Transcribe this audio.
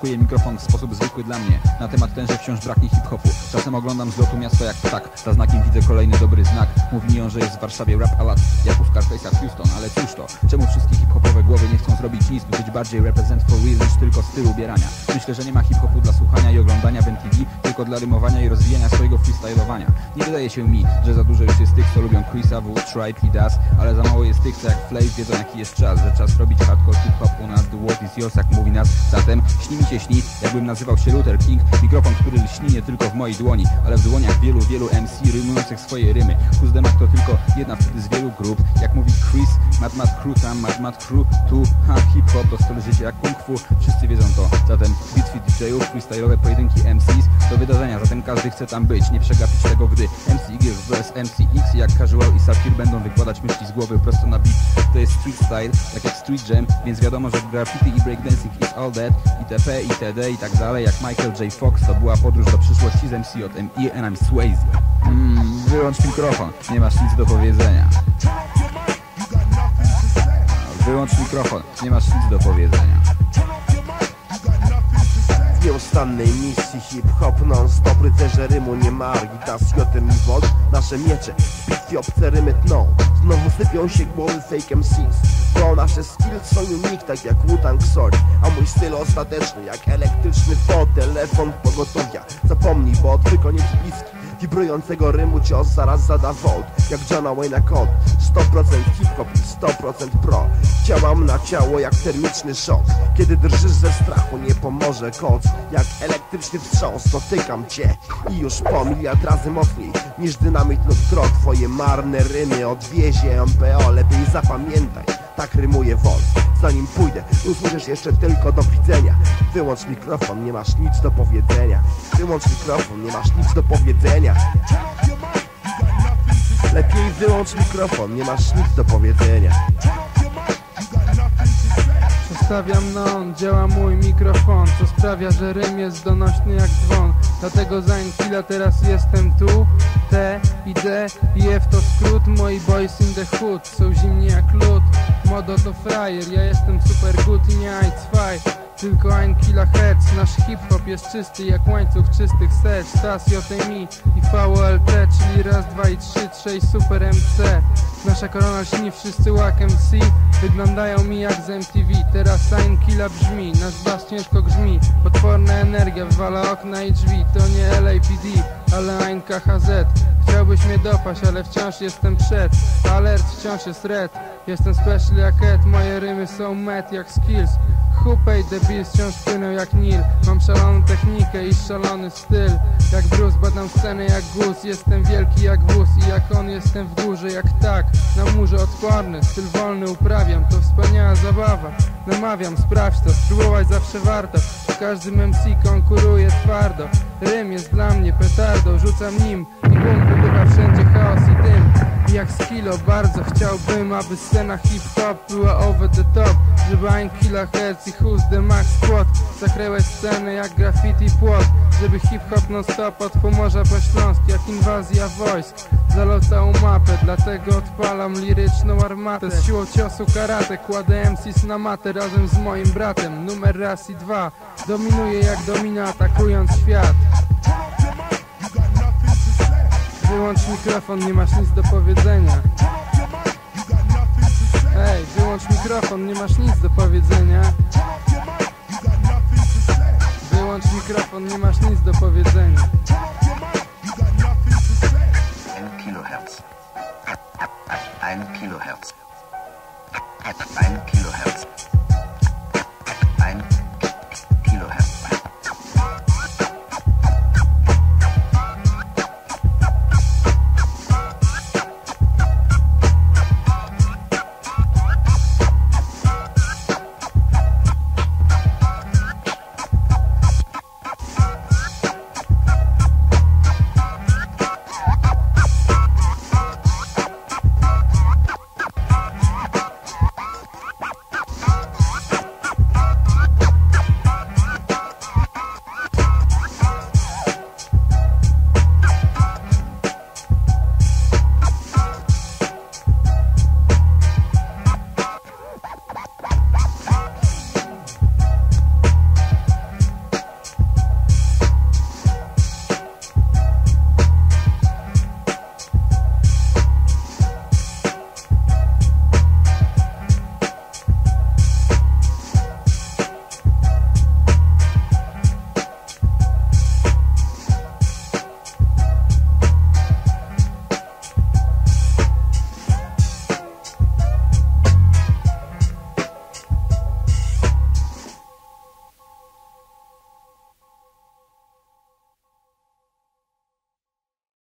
że zaatakuje mikrofon w sposób zwykły dla mnie. Na temat ten, że wciąż braknie hip-hopu. Czasem oglądam z lotu miasto jak ptak. Za znakiem widzę kolejny dobry znak. Mówi mi on, że jest w Warszawie rap alat Jak u Scarface'a w Houston, ale cóż to? Czemu wszystkie hip-hopowe głowy nie chcą zrobić nic By być bardziej represent for real niż tylko styl ubierania? Myślę, że nie ma hip-hopu dla słuchania i oglądania w MTV Tylko dla rymowania i rozwijania swojego freestylowania Nie wydaje się mi, że za dużo już jest tych, co lubią Chrisa, W, Tribe i Das Ale za mało jest tych, co jak Flav wiedzą jaki jest czas Że czas robić hardcore hip-hop u nas Jak mówi nas Zatem. Śni mi się śni, jakbym nazywał się Luther King. Mikrofon, który lśni nie tylko w mojej dłoni Ale w dłoniach wielu, wielu MC rymujących swoje rymy. Kuzdemak to tylko jedna z wielu grup. Jak mówi Chris, Mad Mad Crew tam, Mad Mad Crew tu Ha, hip-hop to styl życia jak kung fu. Wszyscy wiedzą to, zatem bitwy DJ-ów, freestyle'owe pojedynki MCs Do wydarzenia, zatem każdy chce tam być Nie przegapić tego, gdy MC Y vs MC X Jak Casual i Safir będą wykładać myśli z głowy prosto na beat. To jest street style, tak jak street jam Więc wiadomo, że graffiti i breakdancing is all that itp, itd i tak dalej Jak Michael J. Fox to była podróż do przyszłości z MC od MI and I'm Swayze. Mm, Wyłącz mikrofon, nie masz nic do powiedzenia. Wyłącz mikrofon, nie masz nic do powiedzenia nieustannej misji hip-hop non-stop. Rycerze rymu nie ma Argitas, Jotem i Volt Nasze miecze w bitwie obce rymy tną. Znowu sypią się głowy fake MCs Bo nasze skills są unique tak jak Wu-Tang A mój styl ostateczny jak elektryczny fotel. Telefon pogotowia Zapomnij, bo odwyko nie bliski. Wibrującego rymu cios zaraz zada volt Jak Johna Wayne'a Code 100% hip-hop i 100% pro. Działam na ciało jak termiczny szok. Kiedy drżysz ze strachu nie pomoże koc. Jak elektryczny wstrząs dotykam cię. I już po miliard razy mocniej Niż dynamit lub trot Twoje marne rymy odwiezie MPO Lepiej zapamiętaj tak rymuje Volt Zanim pójdę, usłyszysz jeszcze tylko do widzenia. Wyłącz mikrofon, nie masz nic do powiedzenia. Wyłącz mikrofon, nie masz nic do powiedzenia. Lepiej wyłącz mikrofon, nie masz nic do powiedzenia. Przestawiam non, działa mój mikrofon Co sprawia, że rym jest donośny jak dzwon. Dlatego za chwila teraz jestem tu. T i D i F to skrót Moi boys in the hood są zimni jak lód Modo to frajer, ja jestem super good i nie I2 tylko ein kilohertz, nasz hip-hop jest czysty jak łańcuch czystych serc. Stas, JMI i VOLT, czyli raz, dwa i trzy, trzej super MC Nasza korona lśni, wszyscy łak MC Wyglądają mi jak z MTV Teraz ein killa brzmi, nasz bas ciężko grzmi. Potworna energia wywala okna i drzwi To nie LAPD, ale ein KHZ Chciałbyś mnie dopaść, ale wciąż jestem przed. Alert, wciąż jest red. Jestem special jak Ed, moje rymy są met jak skills Hupej debil wciąż płynął jak Nil. Mam szaloną technikę i szalony styl. Jak Bruce, badam scenę jak gus. Jestem wielki jak wóz i jak on jestem w górze jak tak. Na murze odporny, styl wolny uprawiam. To wspaniała zabawa. Namawiam, sprawdź to, spróbować zawsze warto. W każdym MC konkuruje twardo. Rym jest dla mnie petardą, rzucam nim. I bum, wybucha wszędzie chaos jak skilo bardzo chciałbym, aby scena hip-hop była over the top. Żeby ein kilohertz i who's the max squad. Zakryłeś scenę jak graffiti płot. Żeby hip-hop non stop od Pomorza po Śląsk Jak inwazja wojsk. Zalał całą mapę, dlatego odpalam liryczną armatę. Z siłą ciosu karate kładę MCs na matę razem z moim bratem. Numer raz i dwa Dominuję jak domina atakując świat Wyłącz mikrofon, nie masz nic do powiedzenia. Ej, wyłącz mikrofon, nie masz nic do powiedzenia. Wyłącz mikrofon, nie masz nic do powiedzenia